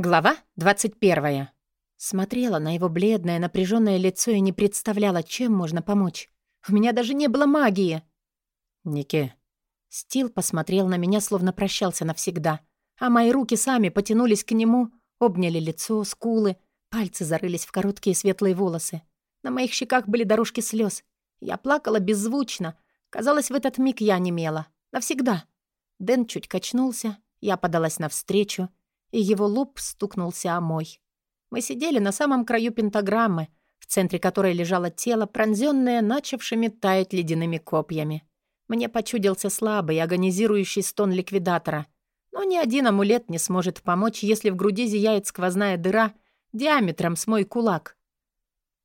Глава 21. Смотрела на его бледное, напряженное лицо и не представляла, чем можно помочь. У меня даже не было магии. Ники. Стил посмотрел на меня, словно прощался навсегда. А мои руки сами потянулись к нему, обняли лицо, скулы, пальцы зарылись в короткие светлые волосы. На моих щеках были дорожки слез. Я плакала беззвучно. Казалось, в этот миг я немела. Навсегда. Дэн чуть качнулся, я подалась навстречу — и его лоб стукнулся о мой. Мы сидели на самом краю пентаграммы, в центре которой лежало тело, пронзённое начавшими таять ледяными копьями. Мне почудился слабый, агонизирующий стон ликвидатора. Но ни один амулет не сможет помочь, если в груди зияет сквозная дыра диаметром с мой кулак.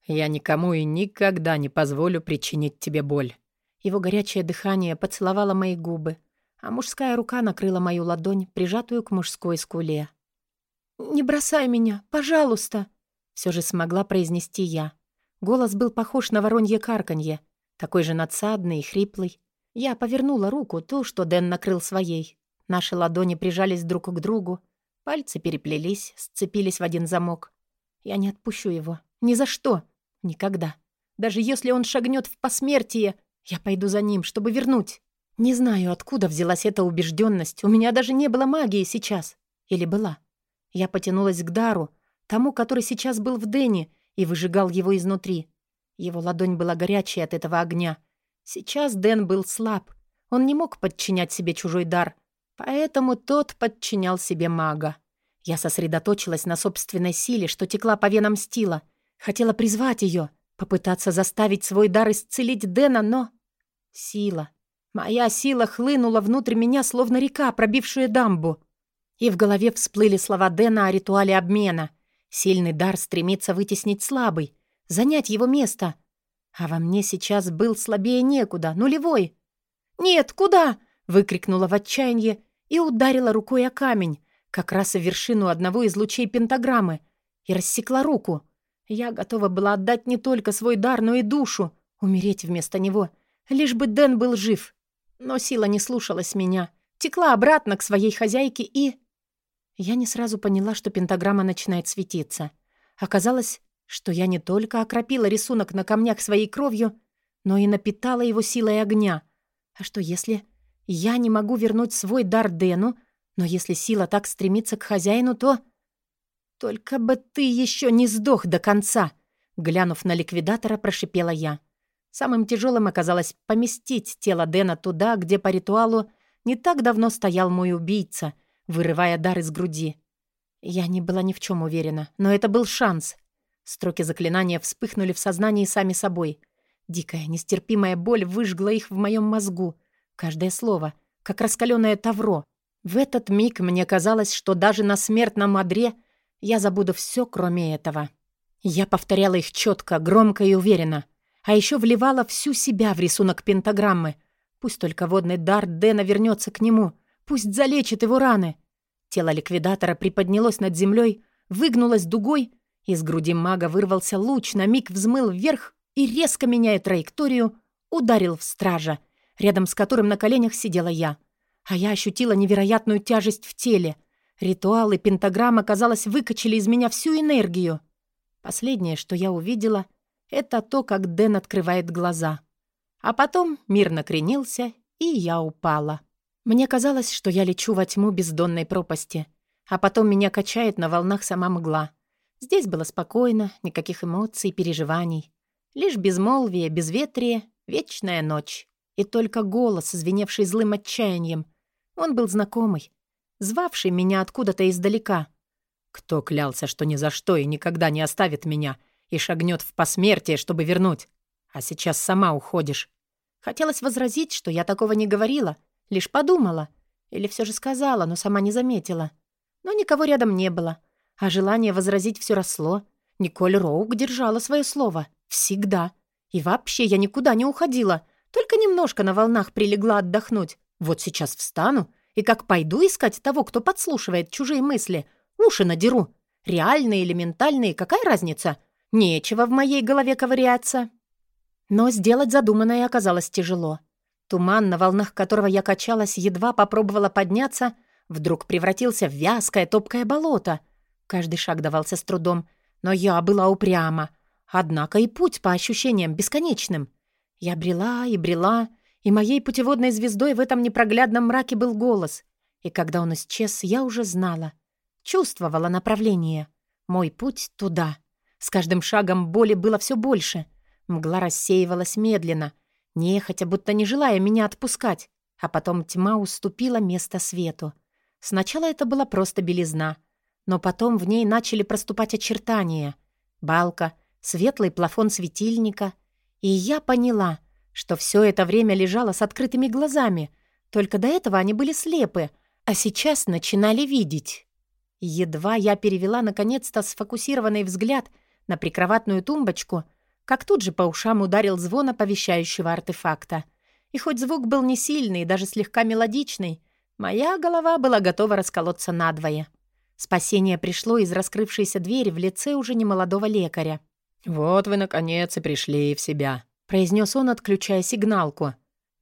«Я никому и никогда не позволю причинить тебе боль». Его горячее дыхание поцеловало мои губы, а мужская рука накрыла мою ладонь, прижатую к мужской скуле. «Не бросай меня, пожалуйста!» Все же смогла произнести я. Голос был похож на воронье карканье, такой же надсадный и хриплый. Я повернула руку, ту, что Дэн накрыл своей. Наши ладони прижались друг к другу, пальцы переплелись, сцепились в один замок. Я не отпущу его. Ни за что. Никогда. Даже если он шагнет в посмертие, я пойду за ним, чтобы вернуть. Не знаю, откуда взялась эта убежденность. У меня даже не было магии сейчас. Или была? Я потянулась к дару, тому, который сейчас был в Дэне, и выжигал его изнутри. Его ладонь была горячей от этого огня. Сейчас Дэн был слаб. Он не мог подчинять себе чужой дар, поэтому тот подчинял себе мага. Я сосредоточилась на собственной силе, что текла по венам стила. Хотела призвать ее, попытаться заставить свой дар исцелить Дэна, но... Сила. Моя сила хлынула внутрь меня, словно река, пробившая дамбу. И в голове всплыли слова Дэна о ритуале обмена. Сильный дар стремится вытеснить слабый, занять его место. А во мне сейчас был слабее некуда, нулевой. «Нет, куда?» — выкрикнула в отчаянии и ударила рукой о камень, как раз в вершину одного из лучей пентаграммы, и рассекла руку. Я готова была отдать не только свой дар, но и душу, умереть вместо него, лишь бы Дэн был жив. Но сила не слушалась меня, текла обратно к своей хозяйке и... Я не сразу поняла, что пентаграмма начинает светиться. Оказалось, что я не только окропила рисунок на камнях своей кровью, но и напитала его силой огня. А что если я не могу вернуть свой дар Дэну, но если сила так стремится к хозяину, то... «Только бы ты еще не сдох до конца!» Глянув на ликвидатора, прошипела я. Самым тяжелым оказалось поместить тело Дэна туда, где по ритуалу не так давно стоял мой убийца, вырывая дар из груди. Я не была ни в чем уверена, но это был шанс. Строки заклинания вспыхнули в сознании сами собой. Дикая, нестерпимая боль выжгла их в моем мозгу. Каждое слово, как раскаленное тавро. В этот миг мне казалось, что даже на смертном одре я забуду все, кроме этого. Я повторяла их четко, громко и уверенно — а еще вливала всю себя в рисунок пентаграммы. Пусть только водный дар Дэна вернется к нему. Пусть залечит его раны. Тело ликвидатора приподнялось над землей, выгнулось дугой, из груди мага вырвался луч, на миг взмыл вверх и, резко меняя траекторию, ударил в стража, рядом с которым на коленях сидела я. А я ощутила невероятную тяжесть в теле. Ритуалы пентаграммы, казалось, выкачали из меня всю энергию. Последнее, что я увидела, это то, как Дэн открывает глаза. А потом мир накренился, и я упала. Мне казалось, что я лечу во тьму бездонной пропасти, а потом меня качает на волнах сама мгла. Здесь было спокойно, никаких эмоций, переживаний. Лишь безмолвие, безветрие, вечная ночь. И только голос, звеневший злым отчаянием. Он был знакомый, звавший меня откуда-то издалека. «Кто клялся, что ни за что и никогда не оставит меня?» И шагнет в посмертие, чтобы вернуть. А сейчас сама уходишь. Хотелось возразить, что я такого не говорила, лишь подумала. Или все же сказала, но сама не заметила. Но никого рядом не было. А желание возразить все росло. Николь Роук держала свое слово. Всегда. И вообще я никуда не уходила. Только немножко на волнах прилегла отдохнуть. Вот сейчас встану и как пойду искать того, кто подслушивает чужие мысли. Уши надеру. Реальные или ментальные, какая разница? Нечего в моей голове ковыряться. Но сделать задуманное оказалось тяжело. Туман, на волнах которого я качалась, едва попробовала подняться, вдруг превратился в вязкое топкое болото. Каждый шаг давался с трудом, но я была упряма. Однако и путь по ощущениям бесконечным. Я брела и брела, и моей путеводной звездой в этом непроглядном мраке был голос. И когда он исчез, я уже знала. Чувствовала направление. Мой путь туда. С каждым шагом боли было все больше. Мгла рассеивалась медленно, нехотя, будто не желая меня отпускать. А потом тьма уступила место свету. Сначала это была просто белизна, но потом в ней начали проступать очертания. Балка, светлый плафон светильника. И я поняла, что все это время лежала с открытыми глазами, только до этого они были слепы, а сейчас начинали видеть. Едва я перевела наконец-то сфокусированный взгляд на прикроватную тумбочку, как тут же по ушам ударил звон оповещающего артефакта. И хоть звук был не сильный, даже слегка мелодичный, моя голова была готова расколоться надвое. Спасение пришло из раскрывшейся двери в лице уже немолодого лекаря. «Вот вы, наконец, и пришли в себя», — произнес он, отключая сигналку.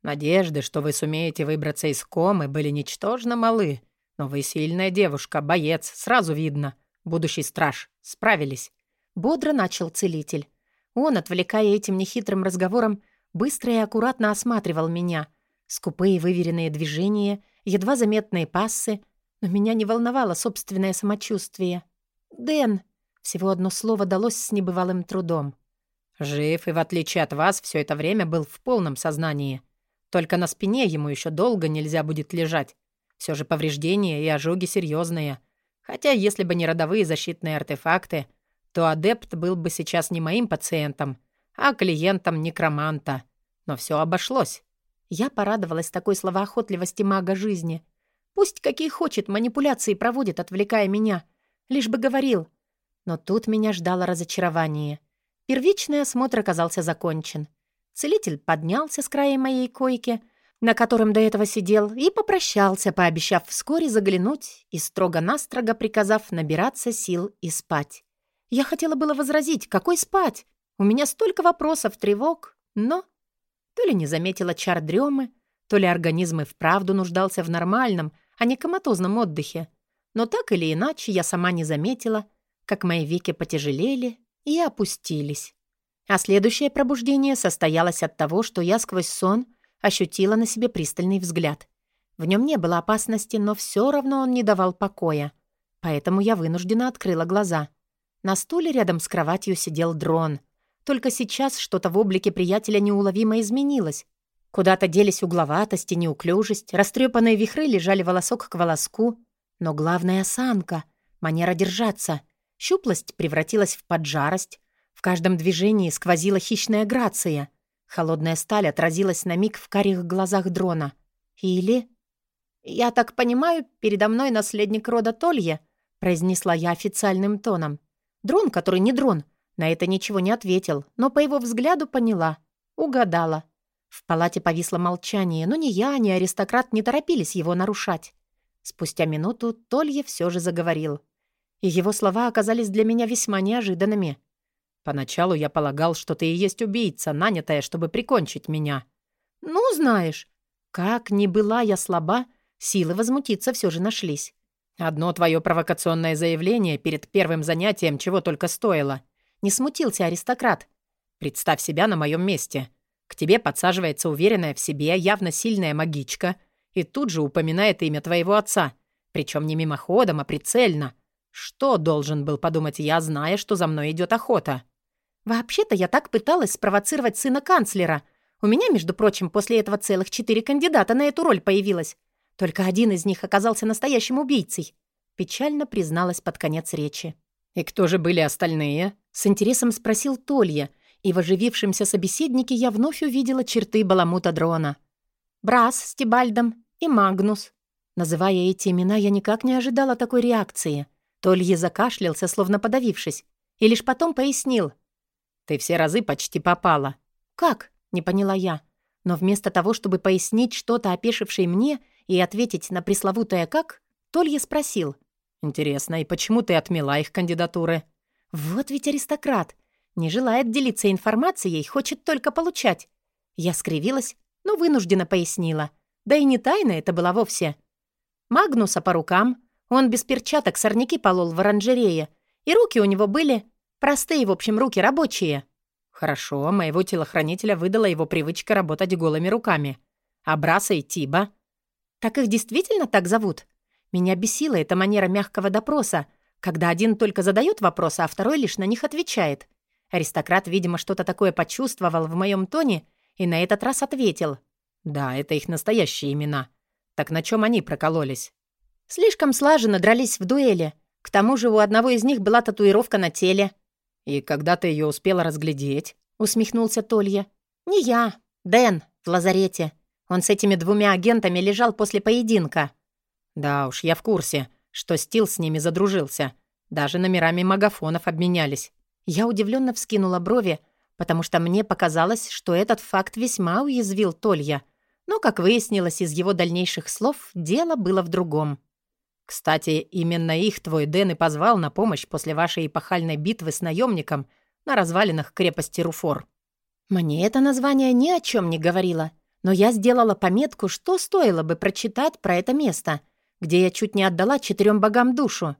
«Надежды, что вы сумеете выбраться из комы, были ничтожно малы. Но вы сильная девушка, боец, сразу видно. Будущий страж. Справились». Бодро начал целитель. Он, отвлекая этим нехитрым разговором, быстро и аккуратно осматривал меня. Скупые выверенные движения, едва заметные пассы, но меня не волновало собственное самочувствие. «Дэн!» — всего одно слово далось с небывалым трудом. «Жив и, в отличие от вас, все это время был в полном сознании. Только на спине ему еще долго нельзя будет лежать. Все же повреждения и ожоги серьезные. Хотя, если бы не родовые защитные артефакты, то адепт был бы сейчас не моим пациентом, а клиентом некроманта. Но все обошлось. Я порадовалась такой словоохотливости мага жизни. Пусть какие хочет манипуляции проводит, отвлекая меня. Лишь бы говорил. Но тут меня ждало разочарование. Первичный осмотр оказался закончен. Целитель поднялся с края моей койки, на котором до этого сидел, и попрощался, пообещав вскоре заглянуть и строго-настрого приказав набираться сил и спать. Я хотела было возразить, какой спать? У меня столько вопросов, тревог, но... То ли не заметила чар дремы, то ли организм и вправду нуждался в нормальном, а не коматозном отдыхе. Но так или иначе я сама не заметила, как мои веки потяжелели и опустились. А следующее пробуждение состоялось от того, что я сквозь сон ощутила на себе пристальный взгляд. В нем не было опасности, но все равно он не давал покоя. Поэтому я вынуждена открыла глаза. На стуле рядом с кроватью сидел дрон — только сейчас что-то в облике приятеля неуловимо изменилось. Куда-то делись угловатость и неуклюжесть, растрепанные вихры лежали волосок к волоску. Но главная осанка, манера держаться. Щуплость превратилась в поджарость. В каждом движении сквозила хищная грация. Холодная сталь отразилась на миг в карих глазах дрона. Или... «Я так понимаю, передо мной наследник рода Толье», произнесла я официальным тоном. Дрон, который не дрон, на это ничего не ответил, но по его взгляду поняла. Угадала. В палате повисло молчание, но ни я, ни аристократ не торопились его нарушать. Спустя минуту Толье все же заговорил. И его слова оказались для меня весьма неожиданными. «Поначалу я полагал, что ты и есть убийца, нанятая, чтобы прикончить меня». «Ну, знаешь, как ни была я слаба, силы возмутиться все же нашлись». «Одно твое провокационное заявление перед первым занятием чего только стоило. Не смутился аристократ. «Представь себя на моем месте. К тебе подсаживается уверенная в себе, явно сильная магичка, и тут же упоминает имя твоего отца. Причем не мимоходом, а прицельно. Что должен был подумать я, зная, что за мной идет охота?» «Вообще-то я так пыталась спровоцировать сына канцлера. У меня, между прочим, после этого целых четыре кандидата на эту роль появилось. Только один из них оказался настоящим убийцей», — печально призналась под конец речи. «И кто же были остальные?» — с интересом спросил Толья, и в оживившемся собеседнике я вновь увидела черты баламута дрона. «Брас с Тибальдом и Магнус». Называя эти имена, я никак не ожидала такой реакции. Толье закашлялся, словно подавившись, и лишь потом пояснил. «Ты все разы почти попала». «Как?» — не поняла я. Но вместо того, чтобы пояснить что-то опешившей мне и ответить на пресловутое «как», Толье спросил. «Интересно, и почему ты отмела их кандидатуры?» «Вот ведь аристократ. Не желает делиться информацией, хочет только получать». Я скривилась, но вынуждена пояснила. Да и не тайна это была вовсе. Магнуса по рукам. Он без перчаток сорняки полол в оранжерее, и руки у него были простые, в общем, руки рабочие. Хорошо, моего телохранителя выдала его привычка работать голыми руками. А Браса и Тиба? Так их действительно так зовут? Меня бесила эта манера мягкого допроса, когда один только задает вопросы, а второй лишь на них отвечает. Аристократ, видимо, что-то такое почувствовал в моем тоне и на этот раз ответил. «Да, это их настоящие имена. Так на чем они прокололись?» «Слишком слаженно дрались в дуэли. К тому же у одного из них была татуировка на теле». «И когда ты ее успела разглядеть?» — усмехнулся Толья. «Не я. Дэн, в лазарете. Он с этими двумя агентами лежал после поединка». «Да уж, я в курсе, что Стил с ними задружился. Даже номерами магафонов обменялись». Я удивленно вскинула брови, потому что мне показалось, что этот факт весьма уязвил Толья. Но, как выяснилось из его дальнейших слов, дело было в другом. «Кстати, именно их твой Дэн и позвал на помощь после вашей эпохальной битвы с наемником на развалинах крепости Руфор». Мне это название ни о чем не говорило, но я сделала пометку, что стоило бы прочитать про это место, где я чуть не отдала четырем богам душу.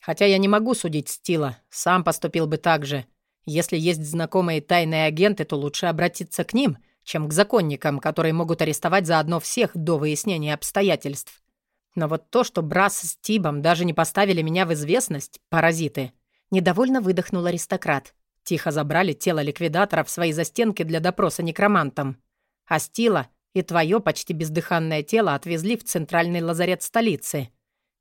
Хотя я не могу судить Стила, сам поступил бы так же. Если есть знакомые тайные агенты, то лучше обратиться к ним, чем к законникам, которые могут арестовать заодно всех до выяснения обстоятельств. Но вот то, что Брас с Тибом даже не поставили меня в известность, паразиты. Недовольно выдохнул аристократ. Тихо забрали тело ликвидатора в свои застенки для допроса некромантом. А Стила и твое почти бездыханное тело отвезли в центральный лазарет столицы.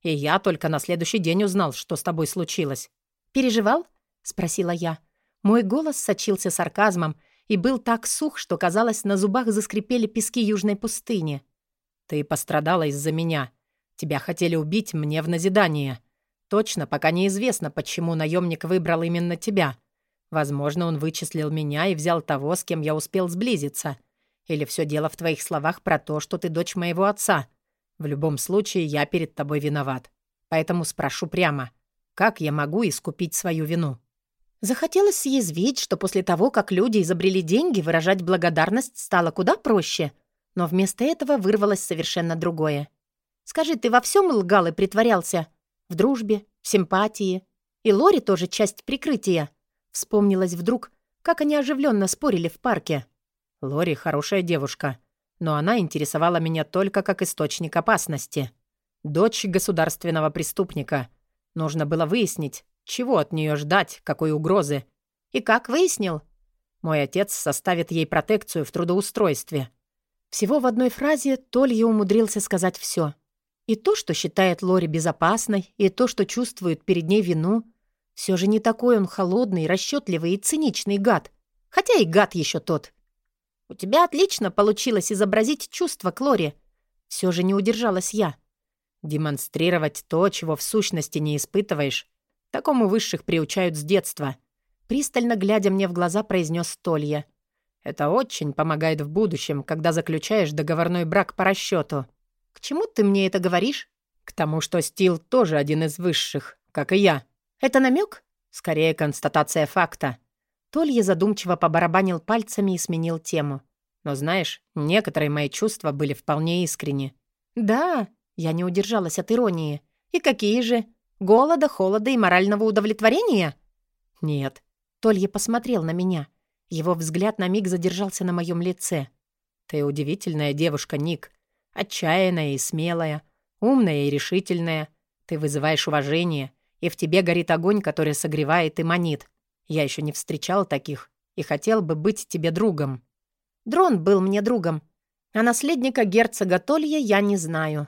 И я только на следующий день узнал, что с тобой случилось». «Переживал?» — спросила я. Мой голос сочился сарказмом и был так сух, что, казалось, на зубах заскрипели пески южной пустыни. «Ты пострадала из-за меня. Тебя хотели убить мне в назидание. Точно, пока неизвестно, почему наемник выбрал именно тебя. Возможно, он вычислил меня и взял того, с кем я успел сблизиться. Или все дело в твоих словах про то, что ты дочь моего отца. В любом случае, я перед тобой виноват. Поэтому спрошу прямо, как я могу искупить свою вину?» Захотелось съязвить, что после того, как люди изобрели деньги, выражать благодарность стало куда проще. Но вместо этого вырвалось совершенно другое. «Скажи, ты во всем лгал и притворялся? В дружбе, в симпатии? И Лори тоже часть прикрытия?» Вспомнилось вдруг, как они оживленно спорили в парке. «Лори хорошая девушка но она интересовала меня только как источник опасности. Дочь государственного преступника. Нужно было выяснить, чего от нее ждать, какой угрозы. И как выяснил? Мой отец составит ей протекцию в трудоустройстве. Всего в одной фразе Толья умудрился сказать все. И то, что считает Лори безопасной, и то, что чувствует перед ней вину. Все же не такой он холодный, расчетливый и циничный гад. Хотя и гад еще тот. «У тебя отлично получилось изобразить чувства, Клори». Все же не удержалась я. «Демонстрировать то, чего в сущности не испытываешь, такому высших приучают с детства», пристально глядя мне в глаза, произнес Толья. «Это очень помогает в будущем, когда заключаешь договорной брак по расчету. «К чему ты мне это говоришь?» «К тому, что Стил тоже один из высших, как и я». «Это намек? «Скорее констатация факта. Толья задумчиво побарабанил пальцами и сменил тему. «Но знаешь, некоторые мои чувства были вполне искренни». «Да», — я не удержалась от иронии. «И какие же? Голода, холода и морального удовлетворения?» «Нет». Толья посмотрел на меня. Его взгляд на миг задержался на моем лице. «Ты удивительная девушка, Ник. Отчаянная и смелая, умная и решительная. Ты вызываешь уважение, и в тебе горит огонь, который согревает и манит. Я еще не встречал таких и хотел бы быть тебе другом». «Дрон был мне другом, а наследника герцога Толья я не знаю».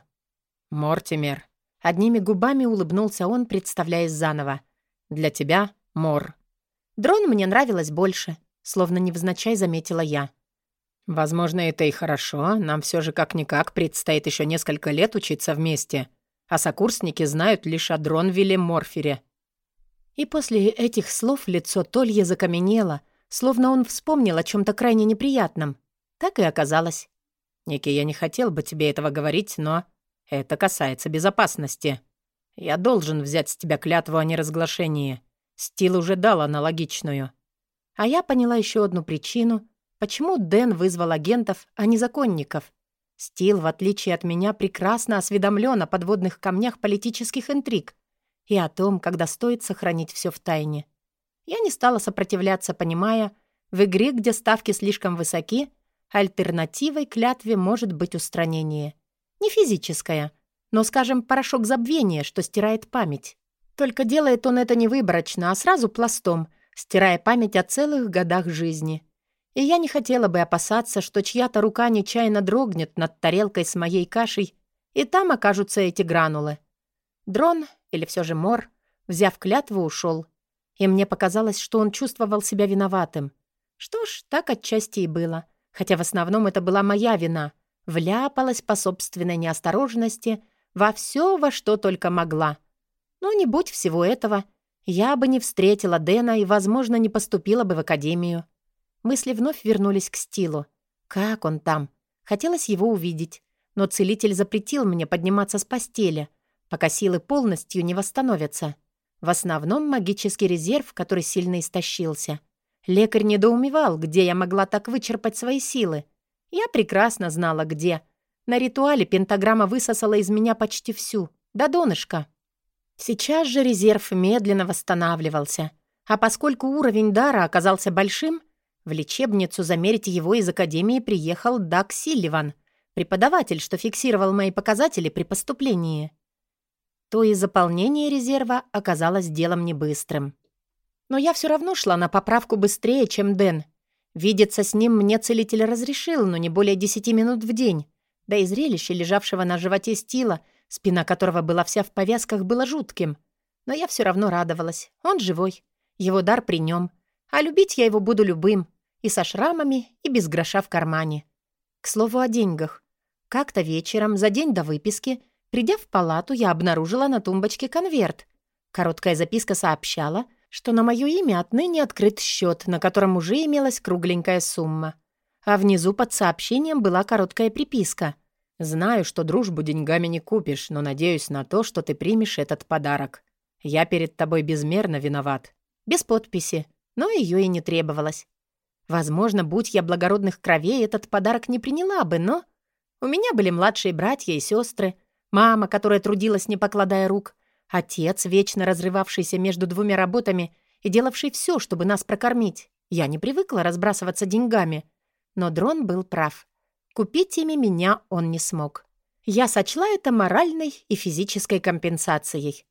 «Мортимер». Одними губами улыбнулся он, представляясь заново. «Для тебя Мор». «Дрон мне нравилось больше», словно невзначай заметила я. «Возможно, это и хорошо. Нам все же как-никак предстоит еще несколько лет учиться вместе. А сокурсники знают лишь о Дронвилле Морфере. И после этих слов лицо Толья закаменело, словно он вспомнил о чем то крайне неприятном. Так и оказалось. «Ники, я не хотел бы тебе этого говорить, но это касается безопасности. Я должен взять с тебя клятву о неразглашении. Стил уже дал аналогичную». А я поняла еще одну причину, почему Дэн вызвал агентов, а не законников. Стил, в отличие от меня, прекрасно осведомлен о подводных камнях политических интриг и о том, когда стоит сохранить все в тайне. Я не стала сопротивляться, понимая, в игре, где ставки слишком высоки, альтернативой клятве может быть устранение. Не физическое, но, скажем, порошок забвения, что стирает память. Только делает он это не выборочно, а сразу пластом, стирая память о целых годах жизни. И я не хотела бы опасаться, что чья-то рука нечаянно дрогнет над тарелкой с моей кашей, и там окажутся эти гранулы. Дрон, или все же Мор, взяв клятву, ушел. И мне показалось, что он чувствовал себя виноватым. Что ж, так отчасти и было. Хотя в основном это была моя вина. Вляпалась по собственной неосторожности во все, во что только могла. Но не будь всего этого, я бы не встретила Дэна и, возможно, не поступила бы в академию. Мысли вновь вернулись к Стилу. Как он там? Хотелось его увидеть. Но целитель запретил мне подниматься с постели, пока силы полностью не восстановятся. В основном магический резерв, который сильно истощился. Лекарь недоумевал, где я могла так вычерпать свои силы. Я прекрасно знала, где. На ритуале пентаграмма высосала из меня почти всю, до донышка. Сейчас же резерв медленно восстанавливался. А поскольку уровень дара оказался большим, в лечебницу замерить его из Академии приехал Даг Силливан, преподаватель, что фиксировал мои показатели при поступлении. То и заполнение резерва оказалось делом небыстрым. Но я все равно шла на поправку быстрее, чем Дэн. Видеться с ним мне целитель разрешил, но не более десяти минут в день. Да и зрелище лежавшего на животе стила — спина которого была вся в повязках, было жутким. Но я все равно радовалась. Он живой. Его дар при нем. А любить я его буду любым. И со шрамами, и без гроша в кармане. К слову о деньгах. Как-то вечером, за день до выписки, придя в палату, я обнаружила на тумбочке конверт. Короткая записка сообщала, что на мое имя отныне открыт счет, на котором уже имелась кругленькая сумма. А внизу под сообщением была короткая приписка — Знаю, что дружбу деньгами не купишь, но надеюсь на то, что ты примешь этот подарок. Я перед тобой безмерно виноват. Без подписи, но ее и не требовалось. Возможно, будь я благородных кровей, этот подарок не приняла бы, но... У меня были младшие братья и сестры, мама, которая трудилась, не покладая рук, отец, вечно разрывавшийся между двумя работами и делавший все, чтобы нас прокормить. Я не привыкла разбрасываться деньгами. Но Дрон был прав. Купить ими меня он не смог. Я сочла это моральной и физической компенсацией.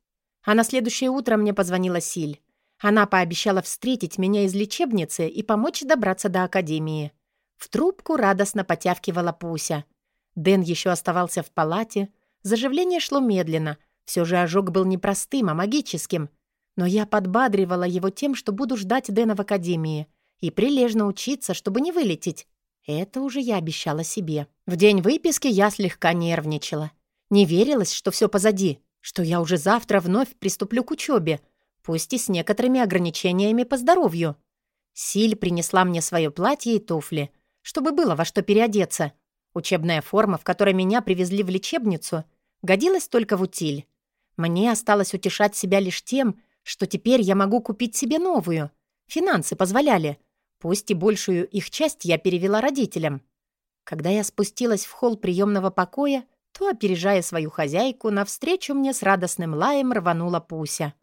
А на следующее утро мне позвонила Силь. Она пообещала встретить меня из лечебницы и помочь добраться до академии. В трубку радостно потявкивала Пуся. Дэн еще оставался в палате. Заживление шло медленно. Все же ожог был не простым, а магическим. Но я подбадривала его тем, что буду ждать Дэна в академии и прилежно учиться, чтобы не вылететь. Это уже я обещала себе. В день выписки я слегка нервничала. Не верилось, что все позади, что я уже завтра вновь приступлю к учебе, пусть и с некоторыми ограничениями по здоровью. Силь принесла мне свое платье и туфли, чтобы было во что переодеться. Учебная форма, в которой меня привезли в лечебницу, годилась только в утиль. Мне осталось утешать себя лишь тем, что теперь я могу купить себе новую. Финансы позволяли — Пусть и большую их часть я перевела родителям. Когда я спустилась в холл приемного покоя, то, опережая свою хозяйку, навстречу мне с радостным лаем рванула Пуся.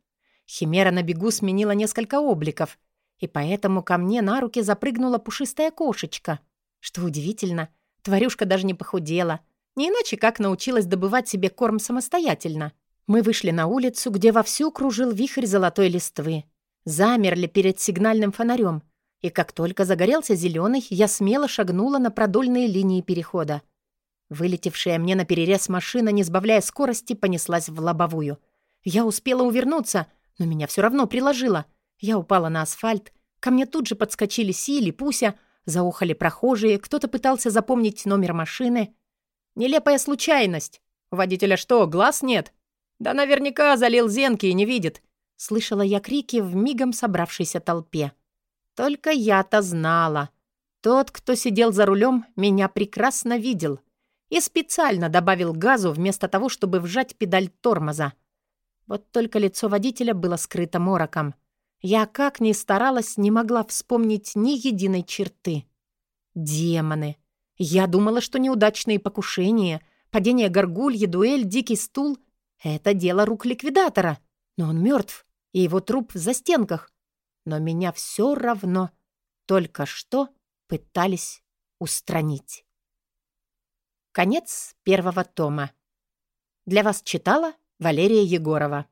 Химера на бегу сменила несколько обликов, и поэтому ко мне на руки запрыгнула пушистая кошечка. Что удивительно, тварюшка даже не похудела, не иначе как научилась добывать себе корм самостоятельно. Мы вышли на улицу, где вовсю кружил вихрь золотой листвы. Замерли перед сигнальным фонарем, и как только загорелся зеленый, я смело шагнула на продольные линии перехода. Вылетевшая мне на перерез машина, не сбавляя скорости, понеслась в лобовую. Я успела увернуться, но меня все равно приложило. Я упала на асфальт, ко мне тут же подскочили Сили, Пуся, заухали прохожие, кто-то пытался запомнить номер машины. Нелепая случайность. У водителя что, глаз нет? Да наверняка залил зенки и не видит. Слышала я крики в мигом собравшейся толпе. Только я-то знала. Тот, кто сидел за рулем, меня прекрасно видел и специально добавил газу вместо того, чтобы вжать педаль тормоза. Вот только лицо водителя было скрыто мороком. Я, как ни старалась, не могла вспомнить ни единой черты. Демоны! Я думала, что неудачные покушения, падение горгульи, дуэль, дикий стул — это дело рук ликвидатора. Но он мертв, и его труп в застенках. Но меня все равно только что пытались устранить. Конец первого тома. Для вас читала Валерия Егорова.